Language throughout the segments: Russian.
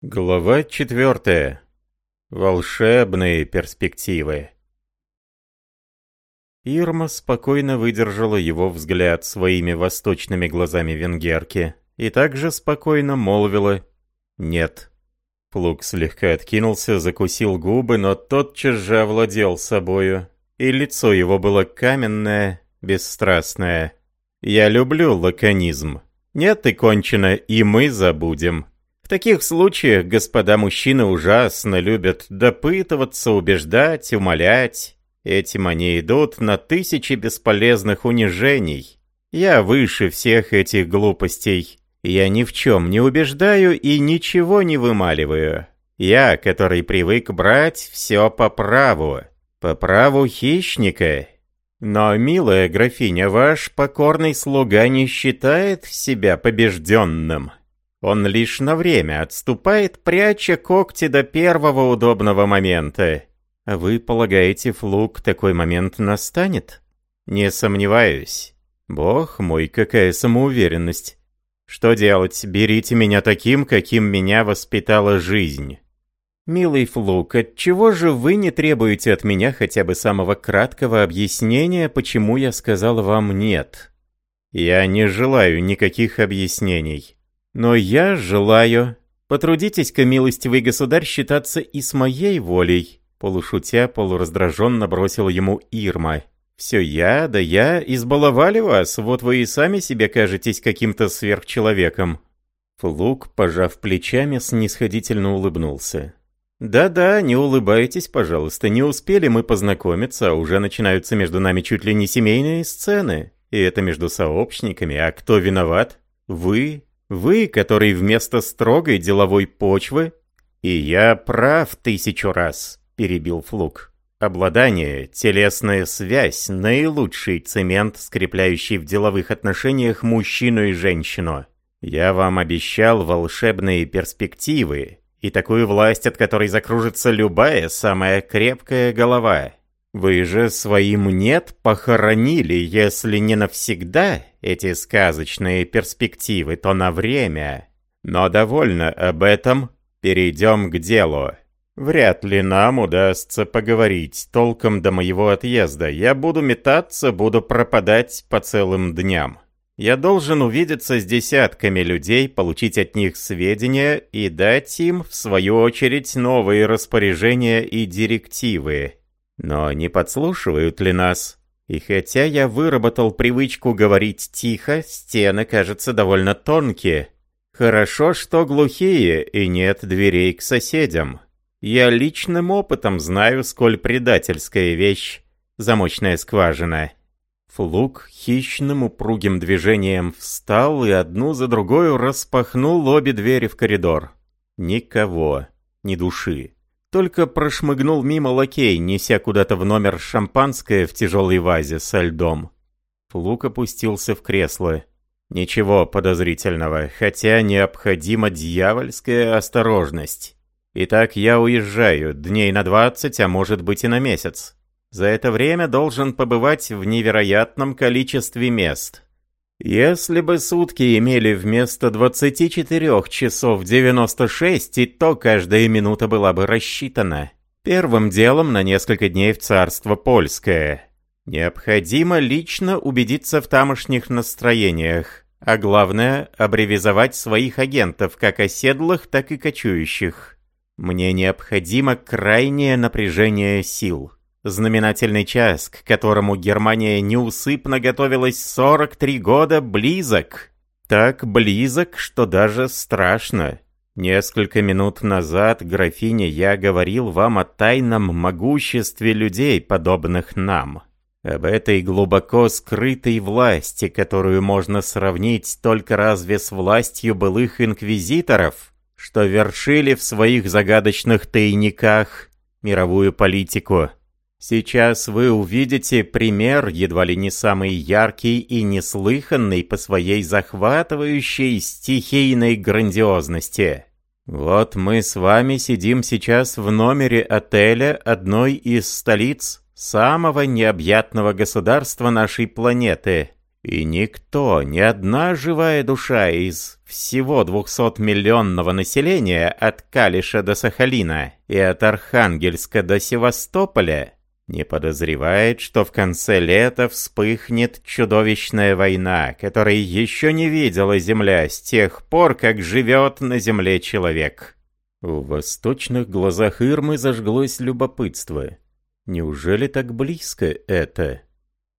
Глава четвертая. Волшебные перспективы. Ирма спокойно выдержала его взгляд своими восточными глазами венгерки и также спокойно молвила «нет». Флук слегка откинулся, закусил губы, но тотчас же овладел собою, и лицо его было каменное, бесстрастное. «Я люблю лаконизм. Нет и кончено, и мы забудем». Таких случаях господа мужчины ужасно любят допытываться, убеждать, умолять. Этим они идут на тысячи бесполезных унижений. Я выше всех этих глупостей. Я ни в чем не убеждаю и ничего не вымаливаю. Я, который привык брать все по праву. По праву хищника. Но, милая графиня, ваш покорный слуга не считает себя побежденным. Он лишь на время отступает, пряча когти до первого удобного момента. А вы полагаете, Флук, такой момент настанет? Не сомневаюсь. Бог мой, какая самоуверенность. Что делать? Берите меня таким, каким меня воспитала жизнь. Милый Флук, отчего же вы не требуете от меня хотя бы самого краткого объяснения, почему я сказал вам «нет»? Я не желаю никаких объяснений. Но я желаю... Потрудитесь-ка, милостивый государь, считаться и с моей волей. Полушутя, полураздраженно бросил ему Ирма. «Все я, да я, избаловали вас, вот вы и сами себе кажетесь каким-то сверхчеловеком». Флук, пожав плечами, снисходительно улыбнулся. «Да-да, не улыбайтесь, пожалуйста, не успели мы познакомиться, а уже начинаются между нами чуть ли не семейные сцены. И это между сообщниками, а кто виноват? Вы вы, который вместо строгой деловой почвы... И я прав тысячу раз, перебил Флук. Обладание, телесная связь – наилучший цемент, скрепляющий в деловых отношениях мужчину и женщину. Я вам обещал волшебные перспективы и такую власть, от которой закружится любая самая крепкая голова. Вы же своим «нет» похоронили, если не навсегда, эти сказочные перспективы, то на время. Но довольно об этом, перейдем к делу. Вряд ли нам удастся поговорить толком до моего отъезда. Я буду метаться, буду пропадать по целым дням. Я должен увидеться с десятками людей, получить от них сведения и дать им, в свою очередь, новые распоряжения и директивы. Но не подслушивают ли нас? И хотя я выработал привычку говорить тихо, стены, кажется, довольно тонкие. Хорошо, что глухие и нет дверей к соседям. Я личным опытом знаю, сколь предательская вещь замочная скважина. Флук хищным упругим движением встал и одну за другой распахнул обе двери в коридор. Никого, ни души. Только прошмыгнул мимо лакей, неся куда-то в номер шампанское в тяжелой вазе со льдом. Флук опустился в кресло. Ничего подозрительного, хотя необходима дьявольская осторожность. Итак, я уезжаю, дней на двадцать, а может быть и на месяц. За это время должен побывать в невероятном количестве мест. Если бы сутки имели вместо 24 часов 96, и то каждая минута была бы рассчитана. Первым делом на несколько дней в царство польское. Необходимо лично убедиться в тамошних настроениях, а главное – абревизовать своих агентов, как оседлых, так и кочующих. Мне необходимо крайнее напряжение сил. Знаменательный час, к которому Германия неусыпно готовилась 43 года, близок. Так близок, что даже страшно. Несколько минут назад, графиня, я говорил вам о тайном могуществе людей, подобных нам. Об этой глубоко скрытой власти, которую можно сравнить только разве с властью былых инквизиторов, что вершили в своих загадочных тайниках мировую политику. Сейчас вы увидите пример, едва ли не самый яркий и неслыханный по своей захватывающей стихийной грандиозности. Вот мы с вами сидим сейчас в номере отеля одной из столиц самого необъятного государства нашей планеты. И никто, ни одна живая душа из всего 200-миллионного населения от Калиша до Сахалина и от Архангельска до Севастополя не подозревает, что в конце лета вспыхнет чудовищная война, которой еще не видела Земля с тех пор, как живет на Земле человек. В восточных глазах Ирмы зажглось любопытство. Неужели так близко это?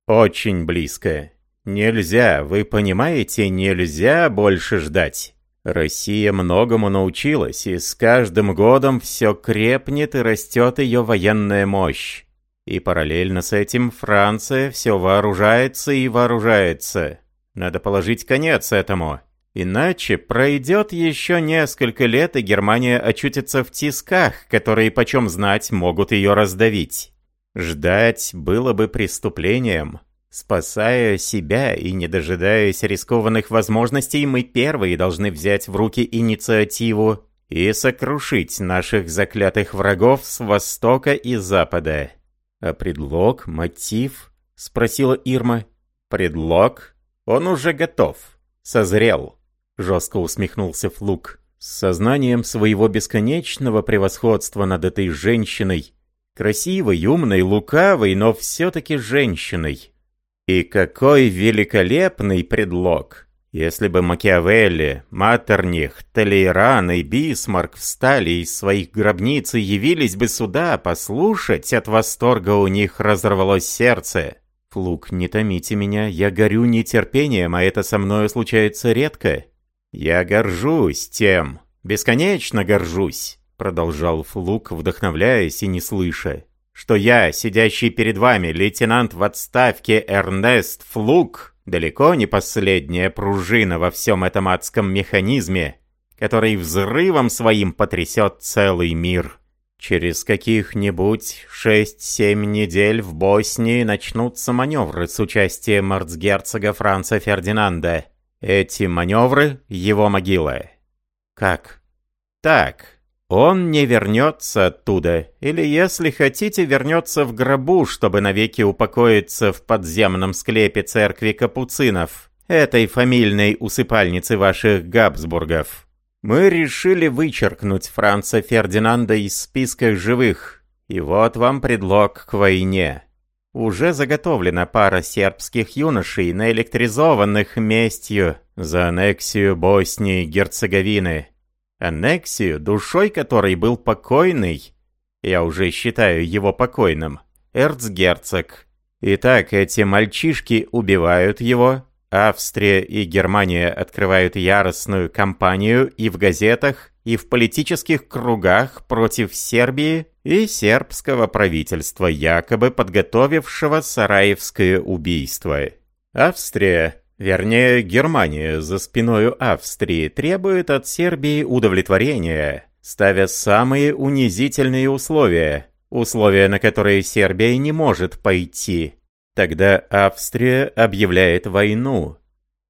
Очень близко. Нельзя, вы понимаете, нельзя больше ждать. Россия многому научилась, и с каждым годом все крепнет и растет ее военная мощь. И параллельно с этим Франция все вооружается и вооружается. Надо положить конец этому. Иначе пройдет еще несколько лет, и Германия очутится в тисках, которые, почем знать, могут ее раздавить. Ждать было бы преступлением. Спасая себя и не дожидаясь рискованных возможностей, мы первые должны взять в руки инициативу и сокрушить наших заклятых врагов с востока и запада. «А предлог, мотив?» — спросила Ирма. «Предлог? Он уже готов. Созрел», — жестко усмехнулся Флук. С сознанием своего бесконечного превосходства над этой женщиной, красивой, умной, лукавой, но все-таки женщиной, и какой великолепный предлог! Если бы Макиавелли, Матерних, Толейран и Бисмарк встали из своих гробниц и явились бы сюда послушать, от восторга у них разорвалось сердце. Флук, не томите меня, я горю нетерпением, а это со мною случается редко. Я горжусь тем, бесконечно горжусь, продолжал Флук, вдохновляясь и не слыша что я, сидящий перед вами, лейтенант в отставке Эрнест Флук, далеко не последняя пружина во всем этом адском механизме, который взрывом своим потрясет целый мир. Через каких-нибудь 6-7 недель в Боснии начнутся маневры с участием арцгерцога Франца Фердинанда. Эти маневры — его могила. Как? Так, он не вернется оттуда, или, если хотите, вернется в гробу, чтобы навеки упокоиться в подземном склепе церкви капуцинов, этой фамильной усыпальницы ваших Габсбургов. Мы решили вычеркнуть Франца Фердинанда из списка живых, и вот вам предлог к войне. Уже заготовлена пара сербских юношей, наэлектризованных местью за аннексию Боснии и Герцеговины аннексию, душой которой был покойный, я уже считаю его покойным, эрцгерцог. Итак, эти мальчишки убивают его, Австрия и Германия открывают яростную кампанию и в газетах, и в политических кругах против Сербии и сербского правительства, якобы подготовившего сараевское убийство. Австрия Вернее, Германия за спиною Австрии требует от Сербии удовлетворения, ставя самые унизительные условия, условия, на которые Сербия не может пойти. Тогда Австрия объявляет войну.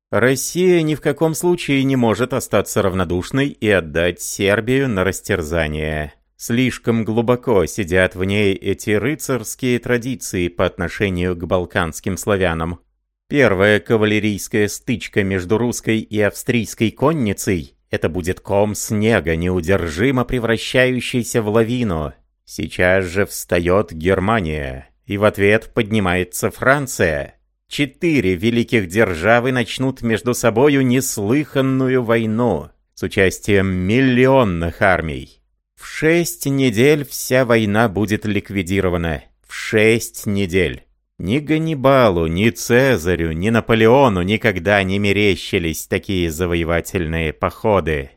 Россия ни в каком случае не может остаться равнодушной и отдать Сербию на растерзание. Слишком глубоко сидят в ней эти рыцарские традиции по отношению к балканским славянам. Первая кавалерийская стычка между русской и австрийской конницей – это будет ком снега, неудержимо превращающийся в лавину. Сейчас же встает Германия, и в ответ поднимается Франция. Четыре великих державы начнут между собою неслыханную войну с участием миллионных армий. В шесть недель вся война будет ликвидирована. В шесть недель. Ни Ганнибалу, ни Цезарю, ни Наполеону никогда не мерещились такие завоевательные походы.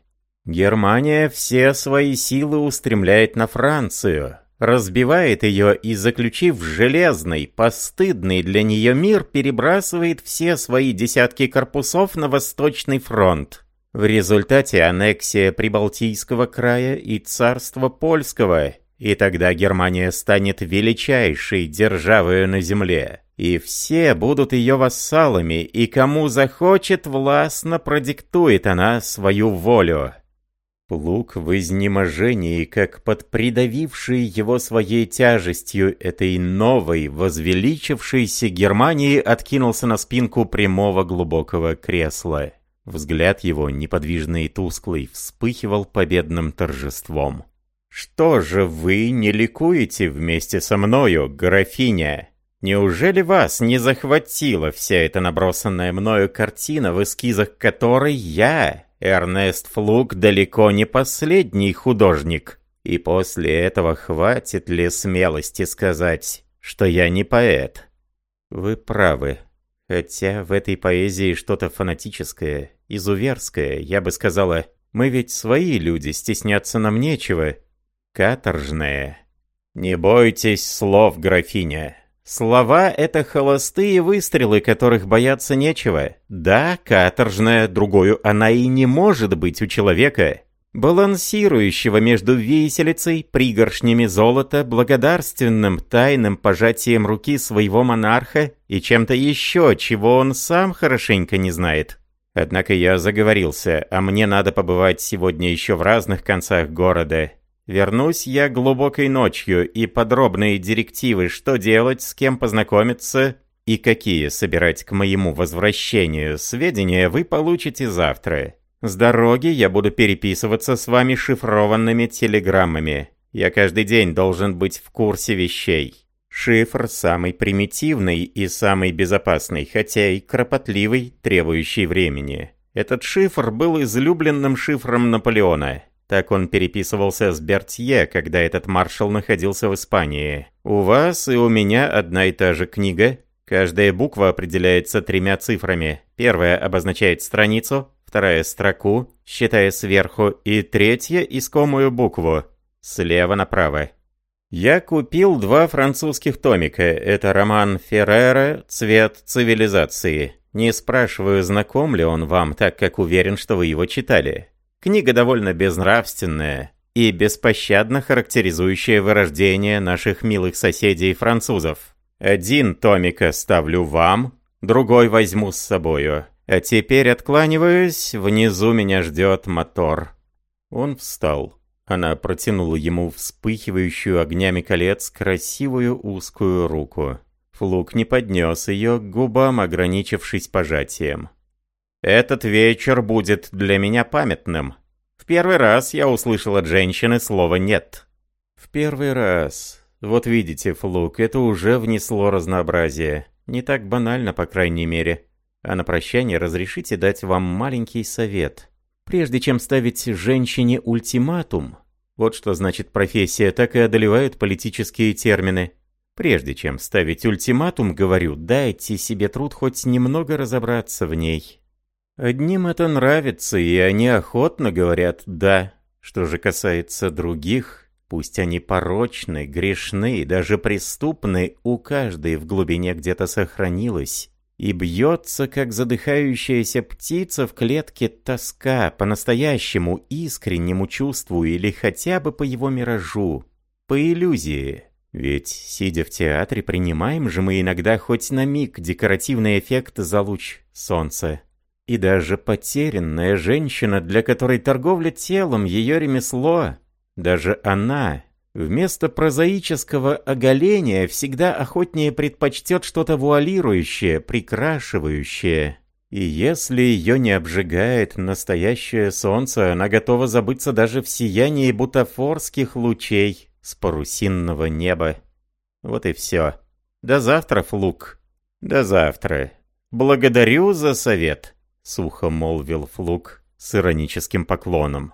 Германия все свои силы устремляет на Францию, разбивает ее и, заключив железный, постыдный для нее мир, перебрасывает все свои десятки корпусов на Восточный фронт. В результате аннексия Прибалтийского края и царства Польского – и тогда Германия станет величайшей державой на земле. И все будут ее вассалами, и кому захочет, властно продиктует она свою волю. Плуг в изнеможении, как под придавившей его своей тяжестью этой новой, возвеличившейся Германии, откинулся на спинку прямого глубокого кресла. Взгляд его, неподвижный и тусклый, вспыхивал победным торжеством. «Что же вы не ликуете вместе со мною, графиня? Неужели вас не захватила вся эта набросанная мною картина, в эскизах которой я, Эрнест Флук, далеко не последний художник? И после этого хватит ли смелости сказать, что я не поэт?» «Вы правы», Хотя в этой поэзии что-то фанатическое, изуверское, я бы сказала, мы ведь свои люди, стесняться нам нечего. Каторжное. Не бойтесь слов, графиня. Слова — это холостые выстрелы, которых бояться нечего. Да, каторжная, другую она и не может быть у человека, балансирующего между виселицей, пригоршнями золота, благодарственным тайным пожатием руки своего монарха и чем-то еще, чего он сам хорошенько не знает. Однако я заговорился, а мне надо побывать сегодня еще в разных концах города. Вернусь я глубокой ночью, и подробные директивы, что делать, с кем познакомиться и какие собирать к моему возвращению сведения, вы получите завтра. С дороги я буду переписываться с вами шифрованными телеграммами. Я каждый день должен быть в курсе вещей. Шифр самый примитивный и самый безопасный, хотя и кропотливый, требующий времени. Этот шифр был излюбленным шифром Наполеона. Так он переписывался с Бертье, когда этот маршал находился в Испании. У вас и у меня одна и та же книга. Каждая буква определяется тремя цифрами. Первая обозначает страницу, вторая строку, считая сверху, и третья искомую букву, слева направо. Я купил два французских томика. Это роман Феррера «Цвет цивилизации». Не спрашиваю, знаком ли он вам, так как уверен, что вы его читали. Книга довольно безнравственная и беспощадно характеризующая вырождение наших милых соседей-французов. Один томик оставлю вам, другой возьму с собою. А теперь откланиваюсь, внизу меня ждет мотор. Он встал. Она протянула ему вспыхивающую огнями колец красивую узкую руку. Флук не поднес ее к губам, ограничившись пожатием. «Этот вечер будет для меня памятным. В первый раз я услышал от женщины слово «нет». В первый раз. Вот видите, Флук, это уже внесло разнообразие. Не так банально, по крайней мере. А на прощание разрешите дать вам маленький совет. Прежде чем ставить женщине ультиматум, вот что значит профессия, так и одолевают политические термины. Прежде чем ставить ультиматум, говорю, дайте себе труд хоть немного разобраться в ней. Одним это нравится, и они охотно говорят «да». Что же касается других, пусть они порочны, грешны и даже преступны, у каждой в глубине где-то сохранилось и бьется, как задыхающаяся птица в клетке тоска по настоящему искреннему чувству или хотя бы по его миражу, по иллюзии. Ведь, сидя в театре, принимаем же мы иногда хоть на миг декоративный эффект за луч солнца. И даже потерянная женщина, для которой торговля телом ее ремесло, даже она, Вместо прозаического оголения всегда охотнее предпочтет что-то вуалирующее, прикрашивающее. И если ее не обжигает настоящее солнце, она готова забыться даже в сиянии бутафорских лучей с парусинного неба. Вот и все. До завтра, Флук. До завтра. Благодарю за совет, сухо молвил Флук с ироническим поклоном.